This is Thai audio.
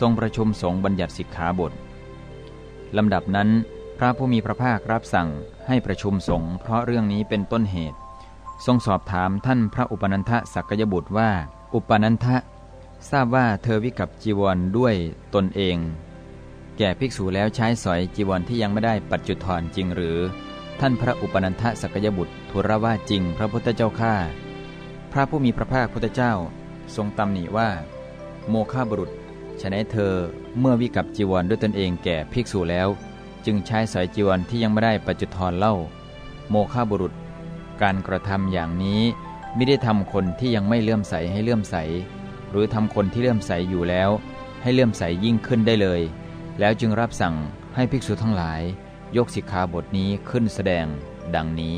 ทรงประชุมสงฆ์บัญญัติสิกขาบทลำดับนั้น พระผู้มีพระภาครับสั่งให้ประชุมสงฆ์เพราะเรื่องนี้เป็นต้นเหตุ ทรงสอบถามท่านพระอุปนันทสักยบุตรว่า อุปนันทะทราบว่าเธอวิกับจีวรด้วยตนเอง แก่ภิกษุแล้วใช้สอยจีวรที่ยังไม่ได้ปัจจุทรจริงหรือ ท่านพระอุปนันทสักยบุตรทูลว่าจริง พระพุทธเจ้าข้าพระผู้มีพระภาคพุทธเจ้า ทรงตำหนิว่า โมฆะบุรุษ ฉนัยเธอเมื่อวิกับจีวรด้วยตนเองแก่ภิกษุแล้ว จึงใช้สอยจีวรที่ยังไม่ได้ปัจจุทรเล่า โมฆะบุรุษ การกระทำอย่างนี้ไม่ได้ทำคนที่ยังไม่เลื่อมใสให้เลื่อมใส หรือทำคนที่เลื่อมใสอยู่แล้ว ให้เลื่อมใสยิ่งขึ้นได้เลย แล้วจึงรับสั่งให้ภิกษุทั้งหลาย ยกสิกขาบทนี้ขึ้นแสดง ดังนี้